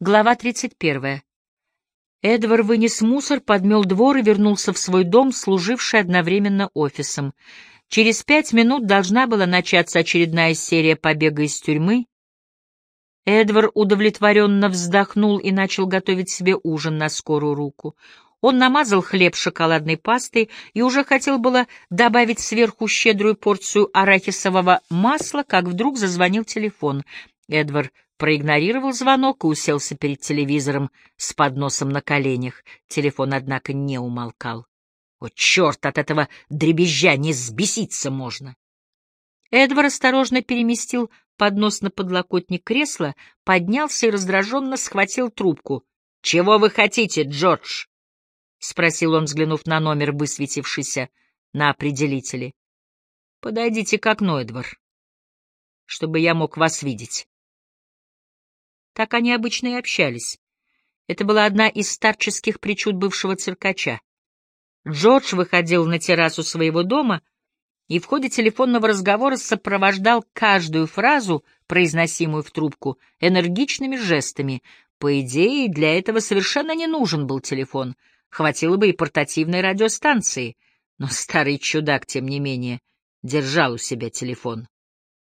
Глава 31. Эдвар вынес мусор, подмел двор и вернулся в свой дом, служивший одновременно офисом. Через пять минут должна была начаться очередная серия побега из тюрьмы. Эдвар удовлетворенно вздохнул и начал готовить себе ужин на скорую руку. Он намазал хлеб шоколадной пастой и уже хотел было добавить сверху щедрую порцию арахисового масла, как вдруг зазвонил телефон. Эдвар проигнорировал звонок и уселся перед телевизором с подносом на коленях. Телефон, однако, не умолкал. О, черт, от этого дребезжа не сбеситься можно! Эдвар осторожно переместил поднос на подлокотник кресла, поднялся и раздраженно схватил трубку. — Чего вы хотите, Джордж? — спросил он, взглянув на номер, высветившийся на определителе. — Подойдите к окну, Эдвар, чтобы я мог вас видеть. Так они обычно и общались. Это была одна из старческих причуд бывшего циркача. Джордж выходил на террасу своего дома и в ходе телефонного разговора сопровождал каждую фразу, произносимую в трубку, энергичными жестами. По идее, для этого совершенно не нужен был телефон, хватило бы и портативной радиостанции, но старый чудак, тем не менее, держал у себя телефон,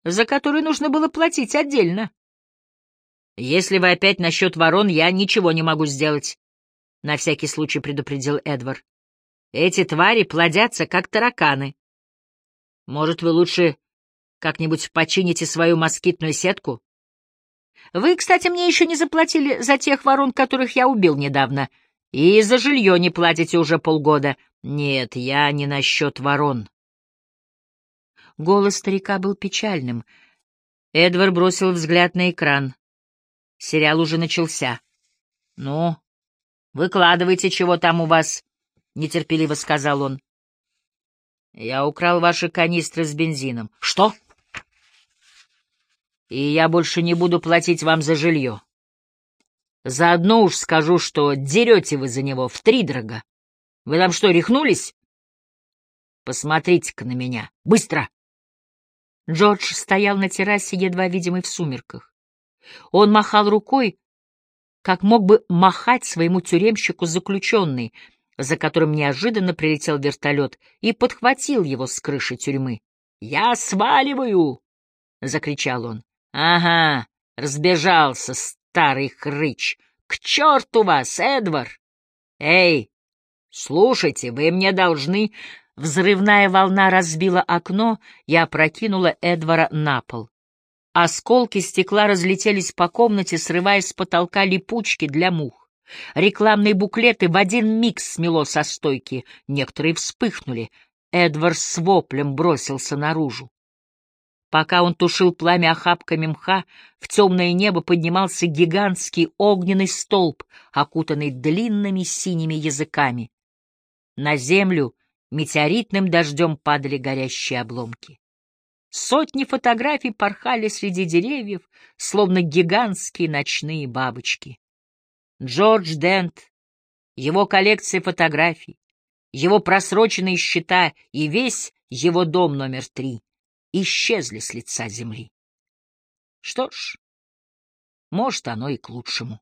за который нужно было платить отдельно. «Если вы опять насчет ворон, я ничего не могу сделать», — на всякий случай предупредил Эдвард. «Эти твари плодятся, как тараканы. Может, вы лучше как-нибудь почините свою москитную сетку? Вы, кстати, мне еще не заплатили за тех ворон, которых я убил недавно, и за жилье не платите уже полгода. Нет, я не насчет ворон». Голос старика был печальным. Эдвард бросил взгляд на экран. Сериал уже начался. — Ну, выкладывайте, чего там у вас, — нетерпеливо сказал он. — Я украл ваши канистры с бензином. — Что? — И я больше не буду платить вам за жилье. Заодно уж скажу, что дерете вы за него втридорога. Вы там что, рехнулись? Посмотрите-ка на меня. Быстро! Джордж стоял на террасе, едва видимый в сумерках. Он махал рукой, как мог бы махать своему тюремщику заключенный, за которым неожиданно прилетел вертолет и подхватил его с крыши тюрьмы. «Я сваливаю!» — закричал он. «Ага, разбежался, старый хрыч! К черту вас, Эдвар! Эй, слушайте, вы мне должны...» Взрывная волна разбила окно и опрокинула Эдвара на пол. Осколки стекла разлетелись по комнате, срывая с потолка липучки для мух. Рекламные буклеты в один миг смело со стойки. Некоторые вспыхнули. Эдвард с воплем бросился наружу. Пока он тушил пламя охапками мха, в темное небо поднимался гигантский огненный столб, окутанный длинными синими языками. На землю метеоритным дождем падали горящие обломки. Сотни фотографий порхали среди деревьев, словно гигантские ночные бабочки. Джордж Дент, его коллекция фотографий, его просроченные счета и весь его дом номер три исчезли с лица земли. Что ж, может, оно и к лучшему.